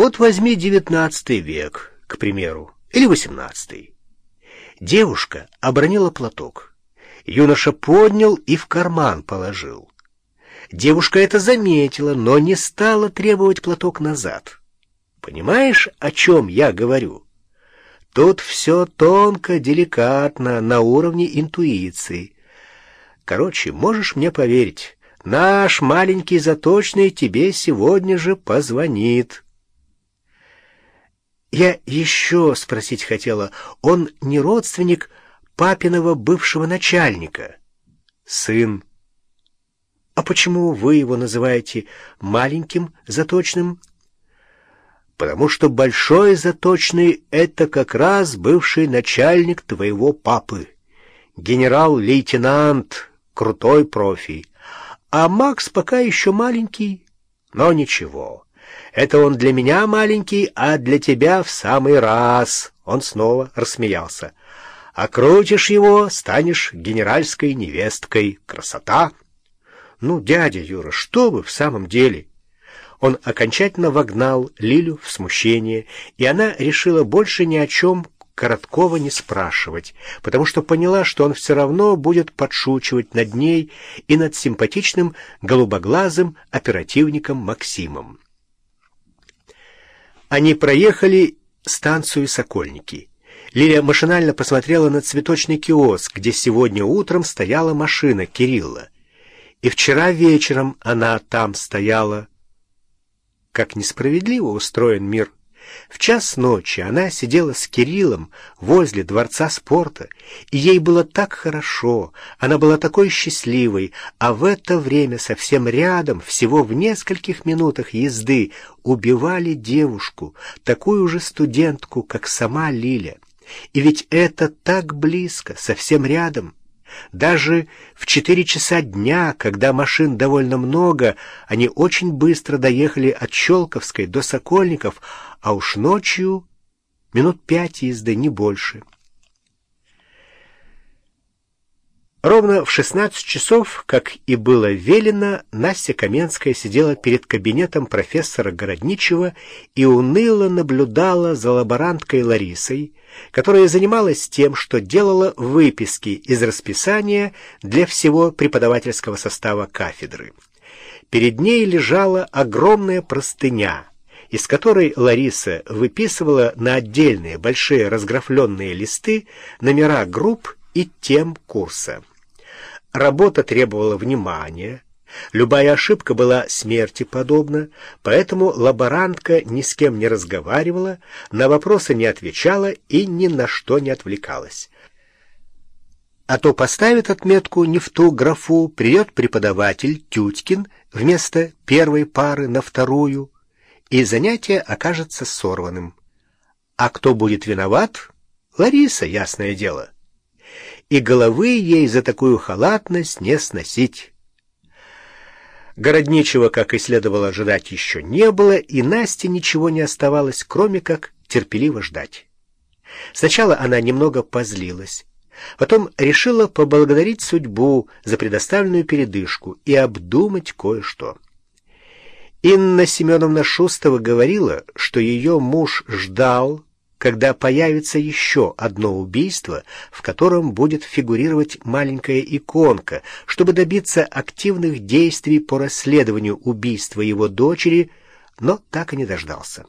Вот возьми девятнадцатый век, к примеру, или восемнадцатый. Девушка обронила платок. Юноша поднял и в карман положил. Девушка это заметила, но не стала требовать платок назад. Понимаешь, о чем я говорю? Тут все тонко, деликатно, на уровне интуиции. Короче, можешь мне поверить, наш маленький заточный тебе сегодня же позвонит». Я еще спросить хотела, он не родственник папиного бывшего начальника? Сын. А почему вы его называете маленьким заточным? Потому что большой заточный — это как раз бывший начальник твоего папы. Генерал-лейтенант, крутой профи. А Макс пока еще маленький, но ничего. Это он для меня маленький, а для тебя в самый раз. Он снова рассмеялся. Окрутишь его, станешь генеральской невесткой. Красота! Ну, дядя Юра, что вы в самом деле? Он окончательно вогнал Лилю в смущение, и она решила больше ни о чем Короткова не спрашивать, потому что поняла, что он все равно будет подшучивать над ней и над симпатичным голубоглазым оперативником Максимом. Они проехали станцию Сокольники. Лилия машинально посмотрела на цветочный киоск, где сегодня утром стояла машина Кирилла. И вчера вечером она там стояла. Как несправедливо устроен мир. В час ночи она сидела с Кириллом возле Дворца спорта, и ей было так хорошо, она была такой счастливой, а в это время совсем рядом, всего в нескольких минутах езды, убивали девушку, такую же студентку, как сама Лиля. И ведь это так близко, совсем рядом. Даже в четыре часа дня, когда машин довольно много, они очень быстро доехали от Щелковской до Сокольников, а уж ночью минут пять езды, не больше. Ровно в шестнадцать часов, как и было велено, Настя Каменская сидела перед кабинетом профессора Городничева и уныло наблюдала за лаборанткой Ларисой, которая занималась тем, что делала выписки из расписания для всего преподавательского состава кафедры. Перед ней лежала огромная простыня, из которой Лариса выписывала на отдельные большие разграфленные листы номера групп и тем курса. Работа требовала внимания, любая ошибка была смерти подобна, поэтому лаборантка ни с кем не разговаривала, на вопросы не отвечала и ни на что не отвлекалась. А то поставит отметку не в ту графу, придет преподаватель Тютькин вместо первой пары на вторую, и занятие окажется сорванным. А кто будет виноват? Лариса, ясное дело и головы ей за такую халатность не сносить. Городничего, как и следовало ожидать, еще не было, и Насте ничего не оставалось, кроме как терпеливо ждать. Сначала она немного позлилась, потом решила поблагодарить судьбу за предоставленную передышку и обдумать кое-что. Инна Семеновна Шустова говорила, что ее муж ждал, когда появится еще одно убийство, в котором будет фигурировать маленькая иконка, чтобы добиться активных действий по расследованию убийства его дочери, но так и не дождался.